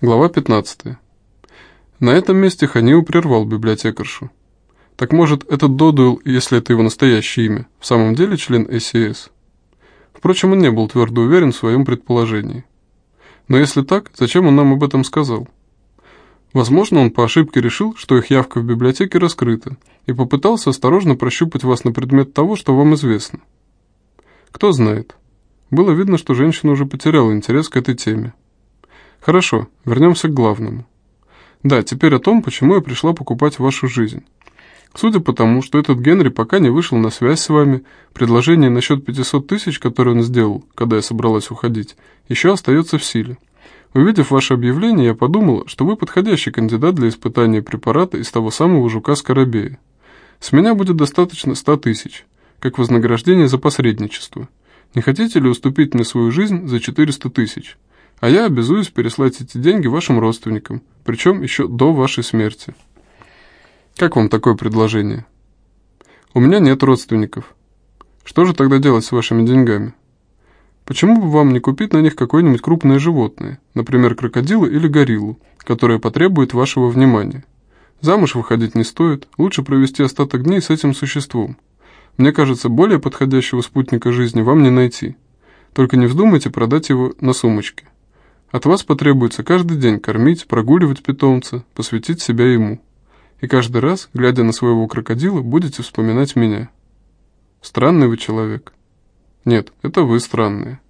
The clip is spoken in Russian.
Глава 15. На этом месте Ханил прервал библиотекаршу. Так может, этот Додуэлл, если это его настоящее имя, в самом деле член СС? Впрочем, он не был твердо уверен в своем предположении. Но если так, зачем он нам об этом сказал? Возможно, он по ошибке решил, что их явка в библиотеке раскрыта, и попытался осторожно прощупать вас на предмет того, что вам известно. Кто знает. Было видно, что женщина уже потеряла интерес к этой теме. Хорошо, вернемся к главному. Да, теперь о том, почему я пришла покупать вашу жизнь. Судя по тому, что этот Генри пока не вышел на связь с вами, предложение насчет 500 тысяч, которое он сделал, когда я собралась уходить, еще остается в силе. Увидев ваше объявление, я подумала, что вы подходящий кандидат для испытания препарата из того самого жука-скоробея. С меня будет достаточно 100 тысяч, как вознаграждение за посредничество. Не хотите ли уступить мне свою жизнь за 400 тысяч? А я обязуюсь переслать эти деньги вашим родственникам, причем еще до вашей смерти. Как вам такое предложение? У меня нет родственников. Что же тогда делать с вашими деньгами? Почему бы вам не купить на них какое-нибудь крупное животное, например, крокодила или гориллу, которое потребует вашего внимания? Замуж выходить не стоит, лучше провести остаток дней с этим существом. Мне кажется, более подходящего спутника жизни вам не найти. Только не вздумайте продать его на сумочке. От вас потребуется каждый день кормить, прогуливать питомца, посвятить себя ему. И каждый раз, глядя на своего крокодила, будете вспоминать меня. Странный вы человек. Нет, это вы странные.